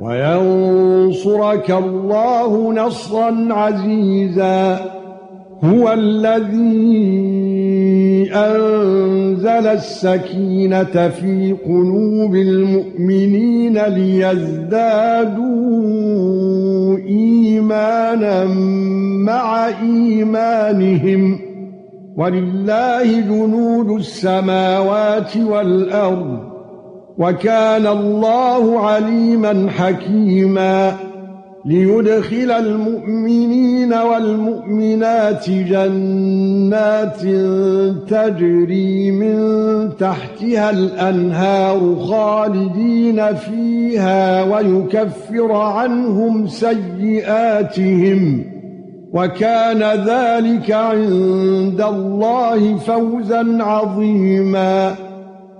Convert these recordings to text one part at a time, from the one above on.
وينصرك الله نصرا عزيزا. هو الذي أنزل السكينة في قلوب المؤمنين ليزدادوا ايمانا مع إيمانهم. ولله جنود السماوات والأرض. وكان الله عليما حكيما ليدخل المؤمنين والمؤمنات جنات تجري من تحتها الأنهار خالدين فيها ويكفر عنهم سيئاتهم وكان ذلك عند الله فوزا عظيما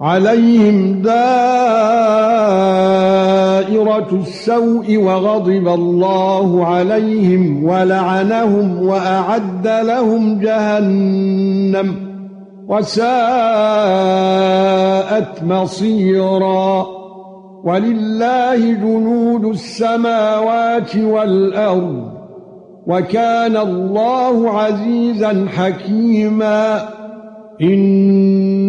عليهم دائرة السوء وغضب الله عليهم ولعنهم وأعد لهم جهنم وساءت مصيرا ولله جنود السماوات والأرض وكان الله عزيزا حكيما إِنَّا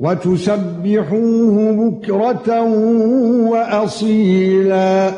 وَتُسَبِّحُوهُ بُكْرَةً وَأَصِيلًا.